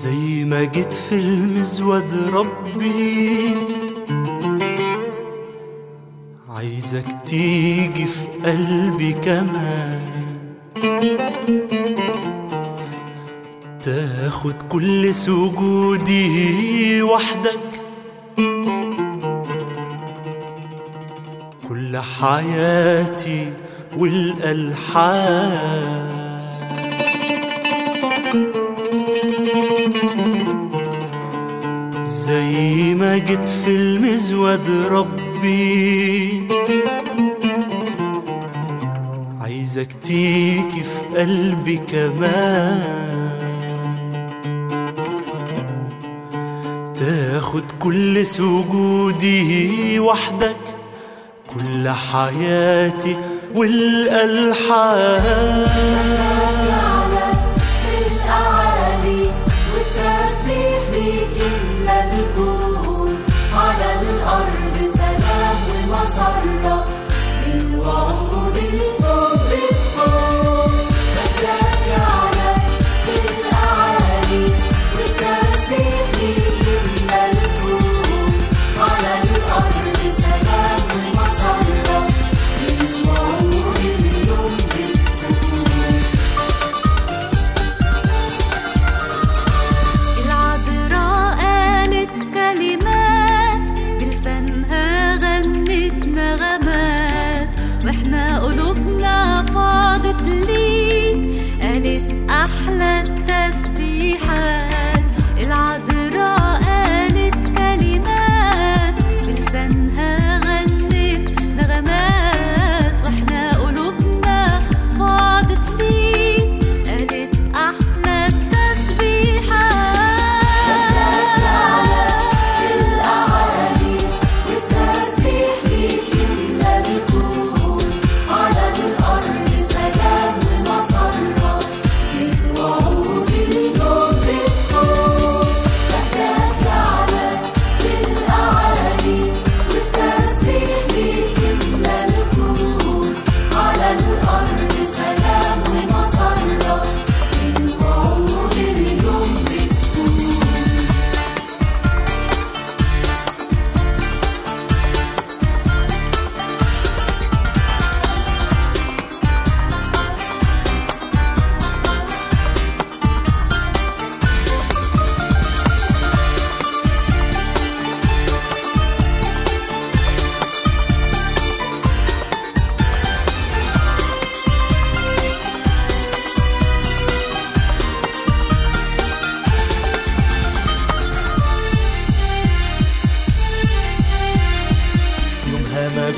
زي ما جيت في المزود ربي. عايزك تيجي في قلبي كمان. تاخد كل سجودي وحدك. كل حياتي والألحان. ما جيت في المزود ربي. عايزك تيجي في قلبي كمان. تاخد كل سجودي وحدك كل حياتي والألحان. الأعالي والتسبيح ليك إلا الكون. sorry.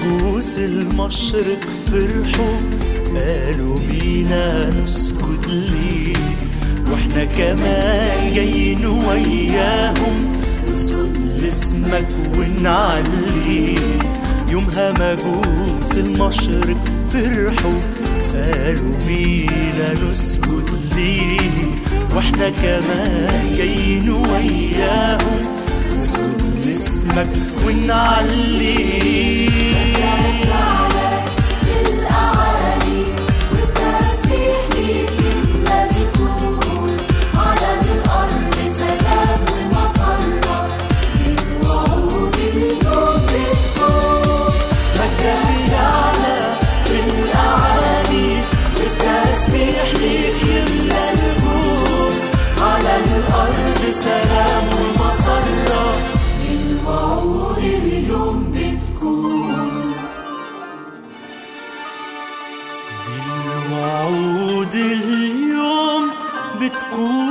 مجوس المشرق فرحوا قالوا بينا نسجد ليه؟ وإحنا كمان جايين وياهم نسجد لاسمك ونعليه. يومها مجوس المشرق فرحوا قالوا بينا نسجد ليه؟ وإحنا كمان جايين وياهم نسجد لاسمك ونعليه. être cool.